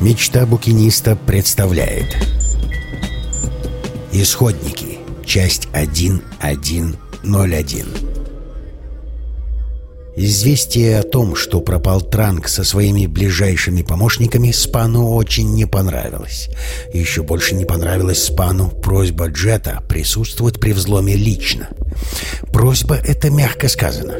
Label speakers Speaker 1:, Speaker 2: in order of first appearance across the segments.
Speaker 1: Мечта букиниста представляет Исходники. Часть 1.1.01 Известие о том, что пропал Транк со своими ближайшими помощниками, Спану очень не понравилось. Еще больше не понравилась Спану просьба Джета присутствовать при взломе лично. Просьба — это мягко сказано.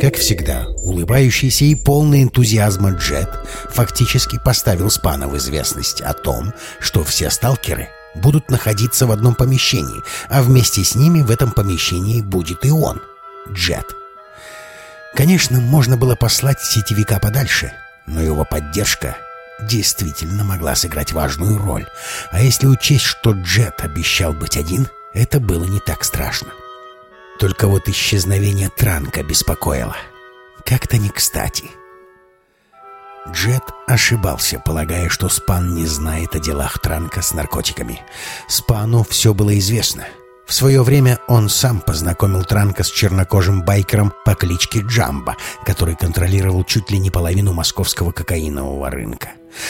Speaker 1: Как всегда, улыбающийся и полный энтузиазма Джет фактически поставил Спана в известность о том, что все сталкеры будут находиться в одном помещении, а вместе с ними в этом помещении будет и он, Джет. Конечно, можно было послать сетевика подальше, но его поддержка действительно могла сыграть важную роль. А если учесть, что Джет обещал быть один, это было не так страшно. Только вот исчезновение Транка беспокоило. Как-то не кстати. Джет ошибался, полагая, что Спан не знает о делах Транка с наркотиками. Спану все было известно — в свое время он сам познакомил Транка с чернокожим байкером по кличке Джамба, который контролировал чуть ли не половину московского кокаинового рынка.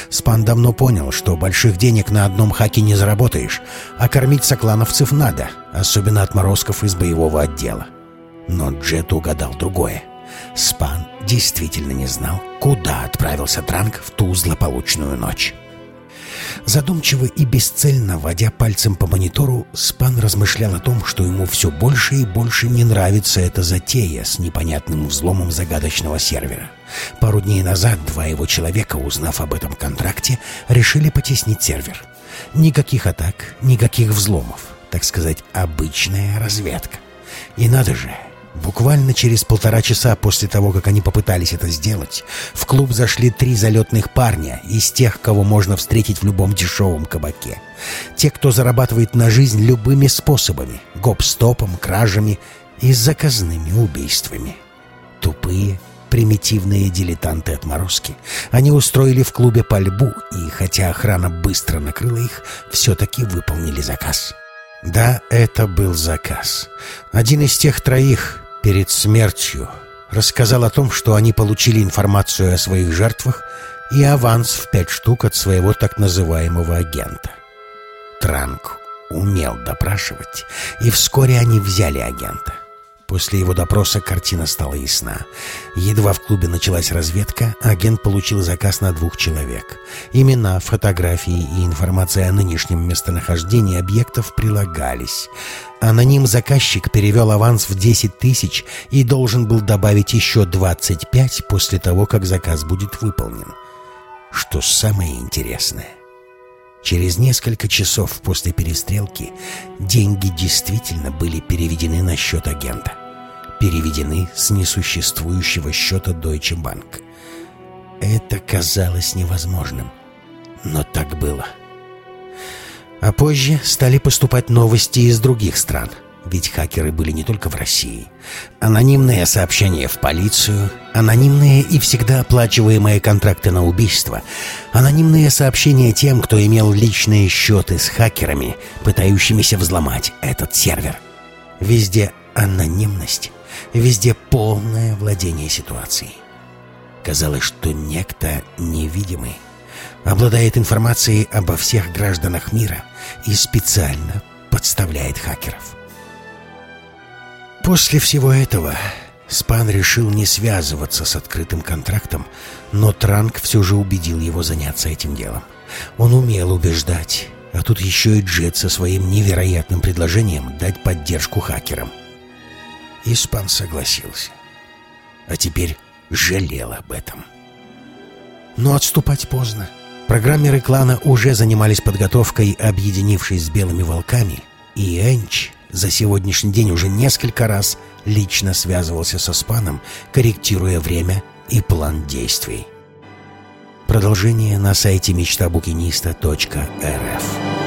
Speaker 1: Спан давно понял, что больших денег на одном хаке не заработаешь, а кормить соклановцев надо, особенно отморозков из боевого отдела. Но Джет угадал другое. Спан действительно не знал, куда отправился Транк в ту злополучную ночь. Задумчиво и бесцельно водя пальцем по монитору, Спан размышлял о том, что ему все больше и больше не нравится эта затея с непонятным взломом загадочного сервера. Пару дней назад два его человека, узнав об этом контракте, решили потеснить сервер. Никаких атак, никаких взломов. Так сказать, обычная разведка. И надо же, Буквально через полтора часа после того, как они попытались это сделать, в клуб зашли три залетных парня из тех, кого можно встретить в любом дешевом кабаке. Те, кто зарабатывает на жизнь любыми способами — гоп-стопом, кражами и заказными убийствами. Тупые, примитивные дилетанты-отморозки. Они устроили в клубе пальбу, и хотя охрана быстро накрыла их, все-таки выполнили заказ. Да, это был заказ. Один из тех троих перед смертью рассказал о том, что они получили информацию о своих жертвах и аванс в пять штук от своего так называемого агента. Транк умел допрашивать, и вскоре они взяли агента. После его допроса картина стала ясна. Едва в клубе началась разведка, агент получил заказ на двух человек. Имена, фотографии и информация о нынешнем местонахождении объектов прилагались. Аноним-заказчик перевел аванс в 10 тысяч и должен был добавить еще 25 после того, как заказ будет выполнен. Что самое интересное, Через несколько часов после перестрелки деньги действительно были переведены на счет агента переведены с несуществующего счета Deutsche Bank. Это казалось невозможным, но так было. А позже стали поступать новости из других стран, ведь хакеры были не только в России. Анонимные сообщения в полицию, анонимные и всегда оплачиваемые контракты на убийство, анонимные сообщения тем, кто имел личные счеты с хакерами, пытающимися взломать этот сервер. Везде анонимность Везде полное владение ситуацией. Казалось, что некто невидимый обладает информацией обо всех гражданах мира и специально подставляет хакеров. После всего этого Спан решил не связываться с открытым контрактом, но Транк все же убедил его заняться этим делом. Он умел убеждать, а тут еще и Джет со своим невероятным предложением дать поддержку хакерам. Испан согласился. А теперь жалел об этом. Но отступать поздно. Программеры клана уже занимались подготовкой, объединившись с белыми волками, и Энч за сегодняшний день уже несколько раз лично связывался со Спаном, корректируя время и план действий. Продолжение на сайте мечтабукиниста.рф